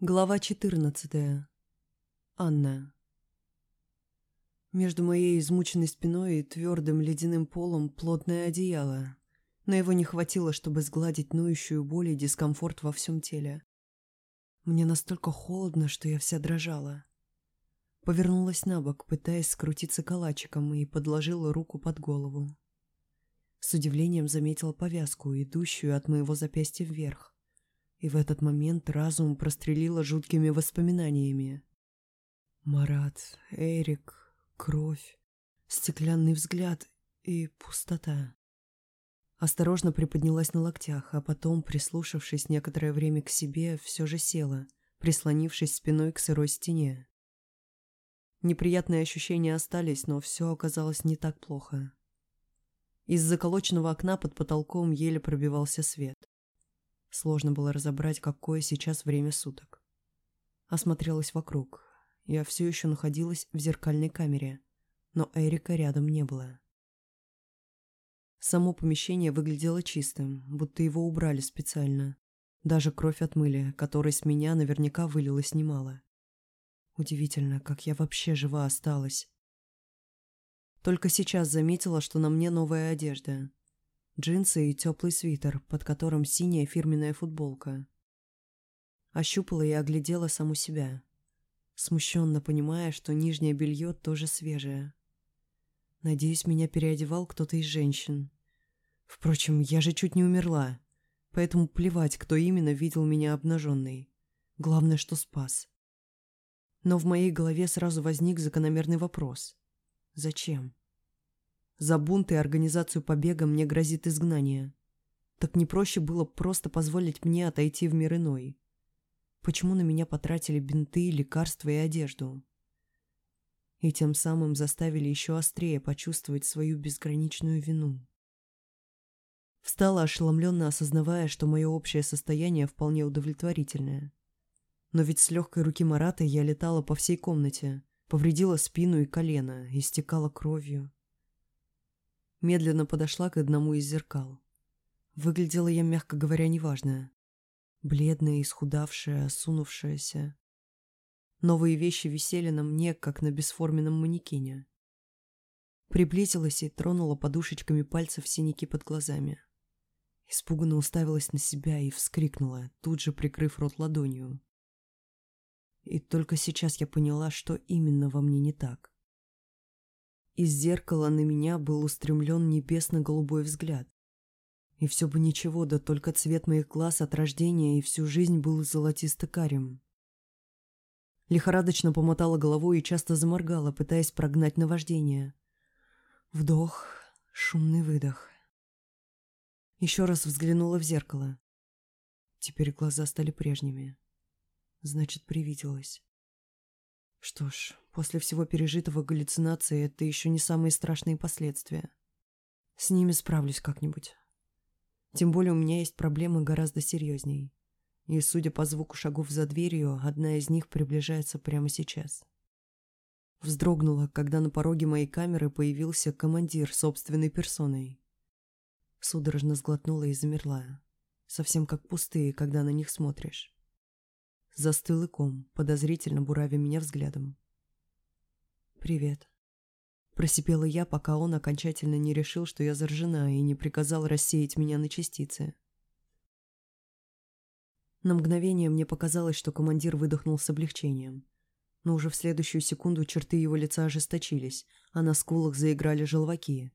Глава 14. Анна. Между моей измученной спиной и твердым ледяным полом плотное одеяло, но его не хватило, чтобы сгладить ноющую боль и дискомфорт во всем теле. Мне настолько холодно, что я вся дрожала. Повернулась на бок, пытаясь скрутиться калачиком, и подложила руку под голову. С удивлением заметила повязку, идущую от моего запястья вверх. И в этот момент разум прострелило жуткими воспоминаниями. Марат, Эрик, кровь, стеклянный взгляд и пустота. Осторожно приподнялась на локтях, а потом, прислушавшись некоторое время к себе, все же села, прислонившись спиной к сырой стене. Неприятные ощущения остались, но все оказалось не так плохо. Из заколоченного окна под потолком еле пробивался свет. Сложно было разобрать, какое сейчас время суток. Осмотрелась вокруг. Я все еще находилась в зеркальной камере, но Эрика рядом не было. Само помещение выглядело чистым, будто его убрали специально. Даже кровь отмыли, которой с меня наверняка вылилось немало. Удивительно, как я вообще жива осталась. Только сейчас заметила, что на мне новая одежда джинсы и теплый свитер, под которым синяя фирменная футболка. Ощупала и оглядела саму себя, смущенно понимая, что нижнее белье тоже свежее. Надеюсь, меня переодевал кто-то из женщин. Впрочем, я же чуть не умерла, поэтому плевать, кто именно видел меня обнаженной. Главное, что спас. Но в моей голове сразу возник закономерный вопрос. Зачем? За бунт и организацию побега мне грозит изгнание. Так не проще было просто позволить мне отойти в мир иной? Почему на меня потратили бинты, лекарства и одежду? И тем самым заставили еще острее почувствовать свою безграничную вину. Встала ошеломленно, осознавая, что мое общее состояние вполне удовлетворительное. Но ведь с легкой руки Марата я летала по всей комнате, повредила спину и колено, истекала кровью. Медленно подошла к одному из зеркал. Выглядела я, мягко говоря, неважно. Бледная, исхудавшая, осунувшаяся. Новые вещи висели на мне, как на бесформенном манекене. Приблизилась и тронула подушечками пальцев синяки под глазами. Испуганно уставилась на себя и вскрикнула, тут же прикрыв рот ладонью. И только сейчас я поняла, что именно во мне не так. Из зеркала на меня был устремлен небесно-голубой взгляд. И все бы ничего, да только цвет моих глаз от рождения и всю жизнь был золотисто-карим. Лихорадочно помотала головой и часто заморгала, пытаясь прогнать наваждение. Вдох, шумный выдох. Еще раз взглянула в зеркало. Теперь глаза стали прежними. Значит, привиделось. Что ж, после всего пережитого галлюцинации это еще не самые страшные последствия. С ними справлюсь как-нибудь. Тем более у меня есть проблемы гораздо серьезней. И, судя по звуку шагов за дверью, одна из них приближается прямо сейчас. Вздрогнула, когда на пороге моей камеры появился командир собственной персоной. Судорожно сглотнула и замерла. Совсем как пустые, когда на них смотришь застыл и ком, подозрительно буравя меня взглядом. «Привет», — просипела я, пока он окончательно не решил, что я заржена, и не приказал рассеять меня на частицы. На мгновение мне показалось, что командир выдохнул с облегчением. Но уже в следующую секунду черты его лица ожесточились, а на скулах заиграли желваки.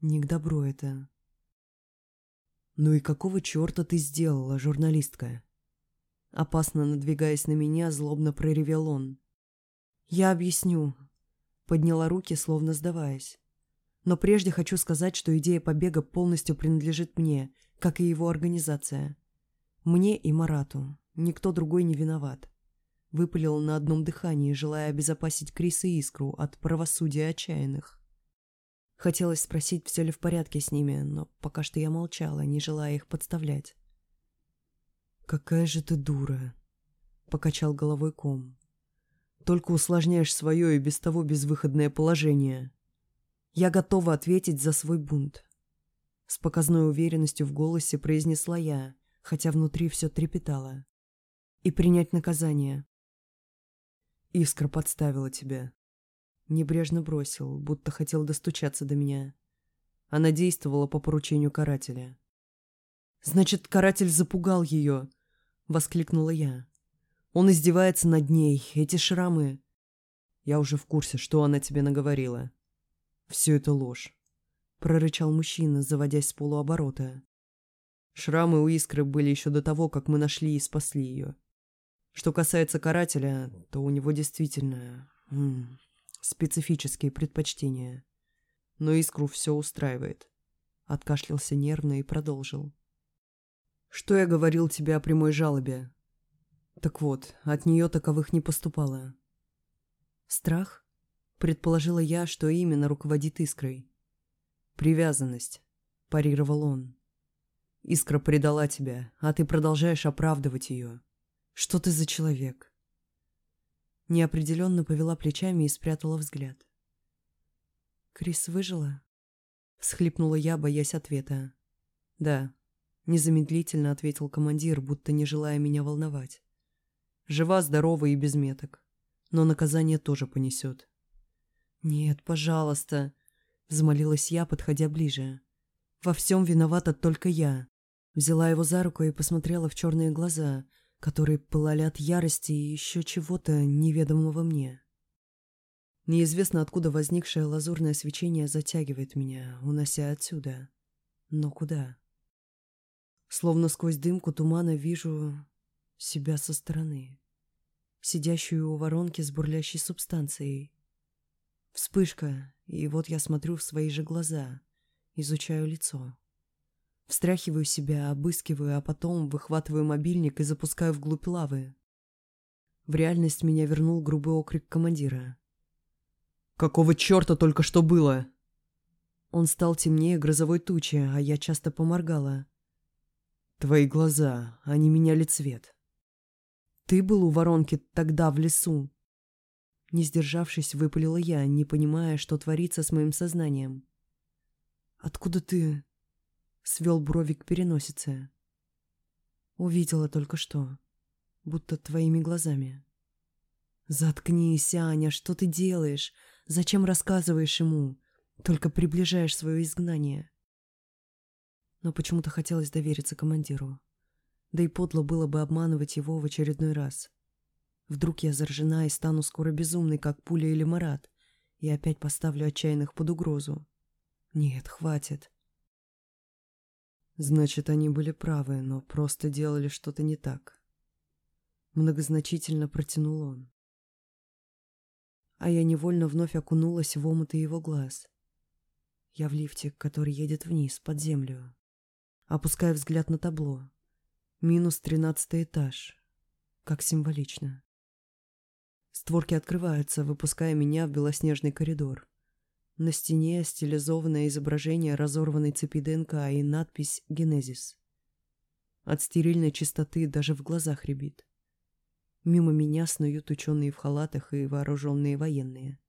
Не к добру это. «Ну и какого черта ты сделала, журналистка?» Опасно надвигаясь на меня, злобно проревел он. «Я объясню», — подняла руки, словно сдаваясь. «Но прежде хочу сказать, что идея побега полностью принадлежит мне, как и его организация. Мне и Марату. Никто другой не виноват». Выпалил на одном дыхании, желая обезопасить Криса и Искру от правосудия отчаянных. Хотелось спросить, все ли в порядке с ними, но пока что я молчала, не желая их подставлять. «Какая же ты дура!» — покачал головой ком. «Только усложняешь свое и без того безвыходное положение. Я готова ответить за свой бунт». С показной уверенностью в голосе произнесла я, хотя внутри все трепетало. и принять наказание. Искра подставила тебя. Небрежно бросил, будто хотел достучаться до меня. Она действовала по поручению карателя. «Значит, каратель запугал ее!» — воскликнула я. «Он издевается над ней, эти шрамы...» «Я уже в курсе, что она тебе наговорила. Все это ложь», — прорычал мужчина, заводясь с полуоборота. Шрамы у Искры были еще до того, как мы нашли и спасли ее. Что касается карателя, то у него действительно м -м, специфические предпочтения. Но Искру все устраивает. Откашлялся нервно и продолжил. Что я говорил тебе о прямой жалобе? Так вот, от нее таковых не поступало. Страх? Предположила я, что именно руководит Искрой. Привязанность, парировал он. Искра предала тебя, а ты продолжаешь оправдывать ее. Что ты за человек? Неопределенно повела плечами и спрятала взгляд. Крис выжила? Всхлипнула я, боясь ответа. Да, Незамедлительно ответил командир, будто не желая меня волновать. Жива, здорова и без меток. Но наказание тоже понесет. «Нет, пожалуйста», — взмолилась я, подходя ближе. «Во всем виновата только я». Взяла его за руку и посмотрела в черные глаза, которые пылали от ярости и еще чего-то неведомого мне. Неизвестно откуда возникшее лазурное свечение затягивает меня, унося отсюда. Но куда? Словно сквозь дымку тумана вижу себя со стороны, сидящую у воронки с бурлящей субстанцией. Вспышка, и вот я смотрю в свои же глаза, изучаю лицо. Встряхиваю себя, обыскиваю, а потом выхватываю мобильник и запускаю вглубь лавы. В реальность меня вернул грубый окрик командира. «Какого черта только что было?» Он стал темнее грозовой тучи, а я часто поморгала. Твои глаза, они меняли цвет. Ты был у воронки тогда в лесу. Не сдержавшись, выпалила я, не понимая, что творится с моим сознанием. Откуда ты? Свел брови к переносице. Увидела только что. Будто твоими глазами. Заткнись, Аня, что ты делаешь? Зачем рассказываешь ему? Только приближаешь свое изгнание но почему-то хотелось довериться командиру. Да и подло было бы обманывать его в очередной раз. Вдруг я заражена и стану скоро безумной, как пуля или марат, и опять поставлю отчаянных под угрозу. Нет, хватит. Значит, они были правы, но просто делали что-то не так. Многозначительно протянул он. А я невольно вновь окунулась в омуты его глаз. Я в лифте, который едет вниз, под землю опуская взгляд на табло. Минус тринадцатый этаж. Как символично. Створки открываются, выпуская меня в белоснежный коридор. На стене стилизованное изображение разорванной цепи ДНК и надпись «Генезис». От стерильной чистоты даже в глазах рябит. Мимо меня снуют ученые в халатах и вооруженные военные.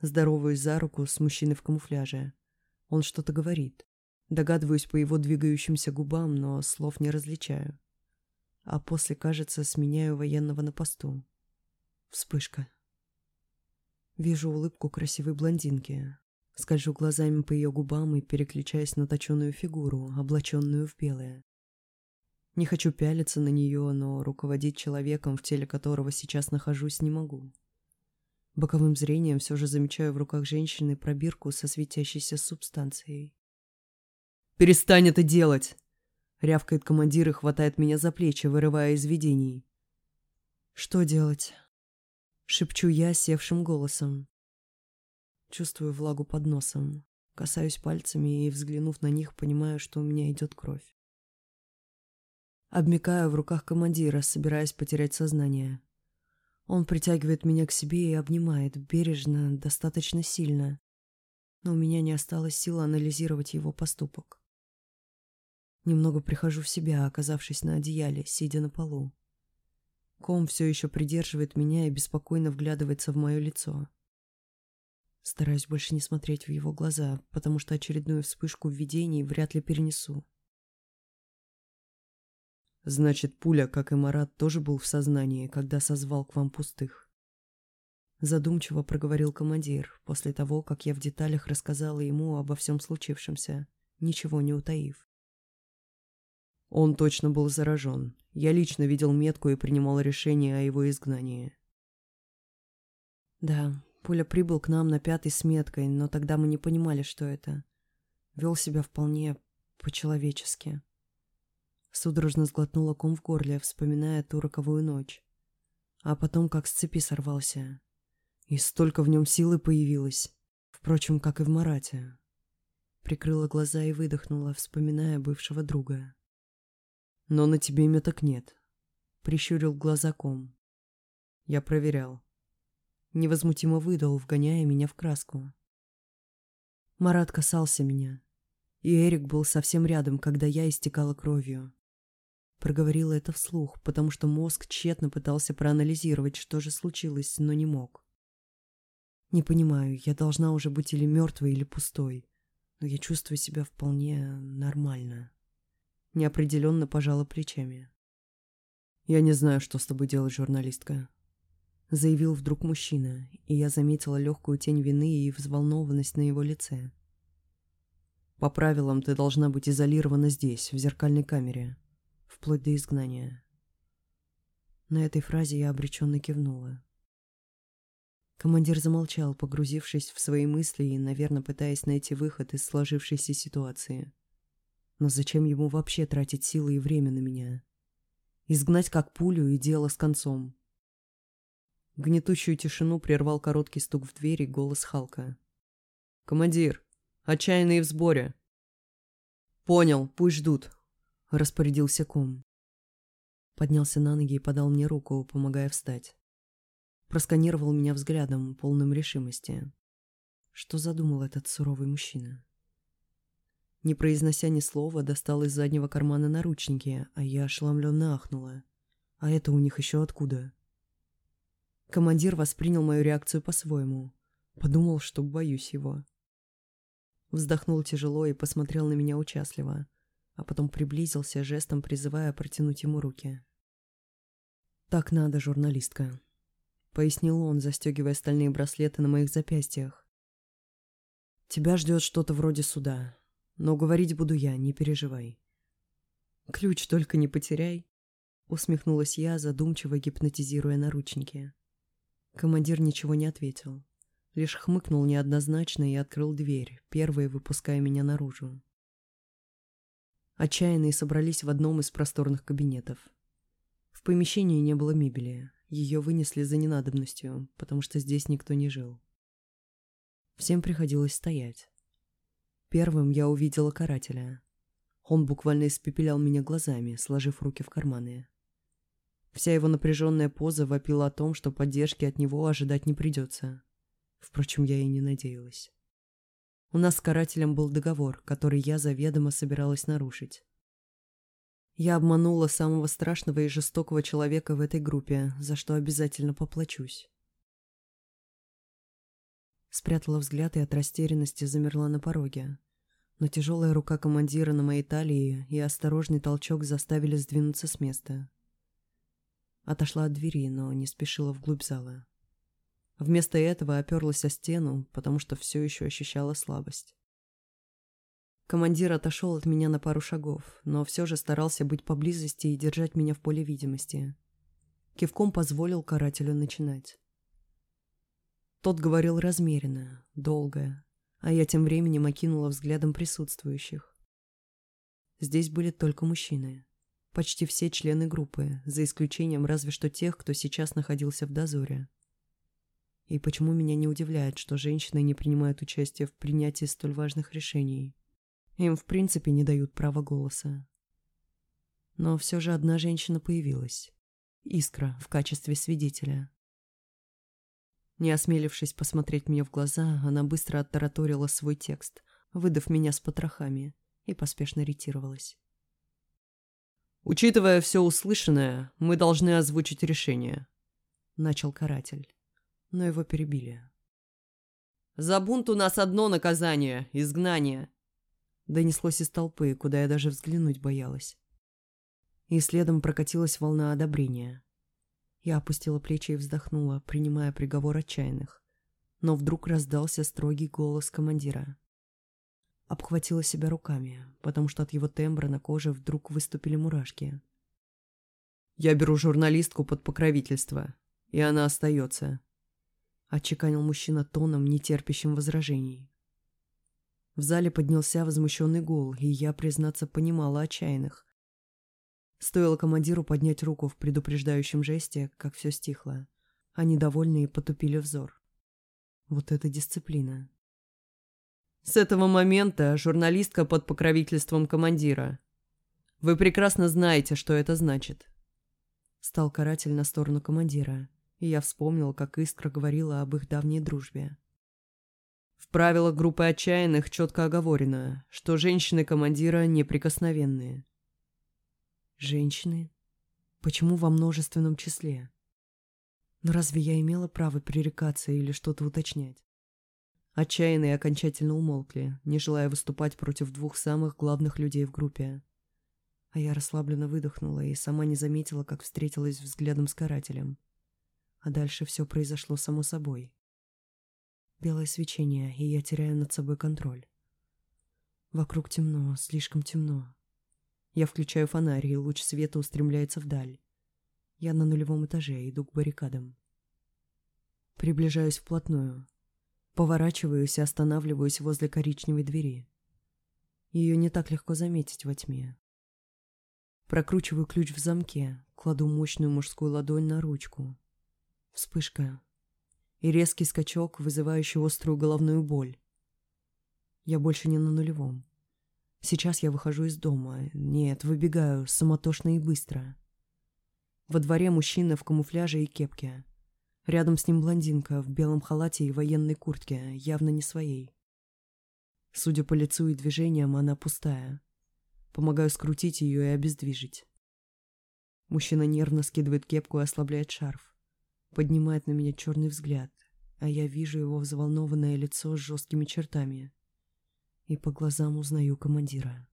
Здороваюсь за руку с мужчиной в камуфляже. Он что-то говорит. Догадываюсь по его двигающимся губам, но слов не различаю. А после, кажется, сменяю военного на посту. Вспышка. Вижу улыбку красивой блондинки. Скольжу глазами по ее губам и переключаясь на точеную фигуру, облаченную в белое. Не хочу пялиться на нее, но руководить человеком, в теле которого сейчас нахожусь, не могу. Боковым зрением все же замечаю в руках женщины пробирку со светящейся субстанцией. Перестань это делать!» Рявкает командир и хватает меня за плечи, вырывая из видений. «Что делать?» Шепчу я севшим голосом. Чувствую влагу под носом. Касаюсь пальцами и, взглянув на них, понимаю, что у меня идет кровь. Обмикаю в руках командира, собираясь потерять сознание. Он притягивает меня к себе и обнимает, бережно, достаточно сильно. Но у меня не осталось сил анализировать его поступок. Немного прихожу в себя, оказавшись на одеяле, сидя на полу. Ком все еще придерживает меня и беспокойно вглядывается в мое лицо. Стараюсь больше не смотреть в его глаза, потому что очередную вспышку видений вряд ли перенесу. Значит, пуля, как и Марат, тоже был в сознании, когда созвал к вам пустых. Задумчиво проговорил командир, после того, как я в деталях рассказала ему обо всем случившемся, ничего не утаив. Он точно был заражен. Я лично видел метку и принимал решение о его изгнании. Да, Пуля прибыл к нам на пятой с меткой, но тогда мы не понимали, что это. Вел себя вполне по-человечески. Судорожно сглотнула ком в горле, вспоминая ту роковую ночь. А потом как с цепи сорвался. И столько в нем силы появилось. Впрочем, как и в Марате. Прикрыла глаза и выдохнула, вспоминая бывшего друга. «Но на тебе меток нет», — прищурил глаза ком. «Я проверял невозмутимо выдал, вгоняя меня в краску. Марат касался меня, и Эрик был совсем рядом, когда я истекала кровью. Проговорила это вслух, потому что мозг тщетно пытался проанализировать, что же случилось, но не мог. Не понимаю, я должна уже быть или мертвой, или пустой, но я чувствую себя вполне нормально. Неопределенно пожала плечами. «Я не знаю, что с тобой делать, журналистка», заявил вдруг мужчина, и я заметила легкую тень вины и взволнованность на его лице. «По правилам ты должна быть изолирована здесь, в зеркальной камере, вплоть до изгнания». На этой фразе я обреченно кивнула. Командир замолчал, погрузившись в свои мысли и, наверное, пытаясь найти выход из сложившейся ситуации. Но зачем ему вообще тратить силы и время на меня? Изгнать как пулю и дело с концом. Гнетущую тишину прервал короткий стук в дверь и голос Халка. «Командир, отчаянные в сборе!» «Понял, пусть ждут», — распорядился ком. Поднялся на ноги и подал мне руку, помогая встать. Просканировал меня взглядом, полным решимости. Что задумал этот суровый мужчина? Не произнося ни слова, достал из заднего кармана наручники, а я ошеломленно ахнула. А это у них еще откуда? Командир воспринял мою реакцию по-своему. Подумал, что боюсь его. Вздохнул тяжело и посмотрел на меня участливо, а потом приблизился, жестом призывая протянуть ему руки. «Так надо, журналистка», — пояснил он, застегивая стальные браслеты на моих запястьях. «Тебя ждет что-то вроде суда, но говорить буду я, не переживай». «Ключ только не потеряй», — усмехнулась я, задумчиво гипнотизируя наручники. Командир ничего не ответил. Лишь хмыкнул неоднозначно и открыл дверь, первый выпуская меня наружу. Отчаянные собрались в одном из просторных кабинетов. В помещении не было мебели, ее вынесли за ненадобностью, потому что здесь никто не жил. Всем приходилось стоять. Первым я увидела карателя. Он буквально испепелял меня глазами, сложив руки в карманы. Вся его напряженная поза вопила о том, что поддержки от него ожидать не придется. Впрочем, я и не надеялась. У нас с карателем был договор, который я заведомо собиралась нарушить. Я обманула самого страшного и жестокого человека в этой группе, за что обязательно поплачусь. Спрятала взгляд и от растерянности замерла на пороге. Но тяжелая рука командира на моей талии и осторожный толчок заставили сдвинуться с места. Отошла от двери, но не спешила вглубь зала. Вместо этого оперлась о стену, потому что все еще ощущала слабость. Командир отошел от меня на пару шагов, но все же старался быть поблизости и держать меня в поле видимости. Кивком позволил карателю начинать. Тот говорил размеренно, долго, а я тем временем окинула взглядом присутствующих. Здесь были только мужчины. Почти все члены группы, за исключением разве что тех, кто сейчас находился в дозоре. И почему меня не удивляет, что женщины не принимают участие в принятии столь важных решений? Им в принципе не дают права голоса. Но все же одна женщина появилась. Искра в качестве свидетеля. Не осмелившись посмотреть мне в глаза, она быстро оттараторила свой текст, выдав меня с потрохами, и поспешно ретировалась. «Учитывая все услышанное, мы должны озвучить решение», — начал каратель. Но его перебили. «За бунт у нас одно наказание — изгнание», — донеслось из толпы, куда я даже взглянуть боялась. И следом прокатилась волна одобрения. Я опустила плечи и вздохнула, принимая приговор отчаянных. Но вдруг раздался строгий голос командира. Обхватила себя руками, потому что от его тембра на коже вдруг выступили мурашки. «Я беру журналистку под покровительство, и она остается», — отчеканил мужчина тоном, нетерпящим возражений. В зале поднялся возмущенный гул, и я, признаться, понимала отчаянных. Стоило командиру поднять руку в предупреждающем жесте, как все стихло. Они довольные потупили взор. Вот это дисциплина. С этого момента журналистка под покровительством командира. Вы прекрасно знаете, что это значит. Стал каратель на сторону командира, и я вспомнил, как Искра говорила об их давней дружбе. В правилах группы отчаянных четко оговорено, что женщины командира неприкосновенные. Женщины? Почему во множественном числе? Но разве я имела право пререкаться или что-то уточнять? Отчаянные окончательно умолкли, не желая выступать против двух самых главных людей в группе. А я расслабленно выдохнула и сама не заметила, как встретилась взглядом с карателем. А дальше все произошло само собой. Белое свечение, и я теряю над собой контроль. Вокруг темно, слишком темно. Я включаю фонарь, и луч света устремляется вдаль. Я на нулевом этаже, иду к баррикадам. Приближаюсь вплотную, Поворачиваюсь и останавливаюсь возле коричневой двери. Ее не так легко заметить во тьме. Прокручиваю ключ в замке, кладу мощную мужскую ладонь на ручку. Вспышка. И резкий скачок, вызывающий острую головную боль. Я больше не на нулевом. Сейчас я выхожу из дома. Нет, выбегаю, самотошно и быстро. Во дворе мужчина в камуфляже и кепке. Рядом с ним блондинка в белом халате и военной куртке, явно не своей. Судя по лицу и движениям, она пустая. Помогаю скрутить ее и обездвижить. Мужчина нервно скидывает кепку и ослабляет шарф. Поднимает на меня черный взгляд, а я вижу его взволнованное лицо с жесткими чертами. И по глазам узнаю командира.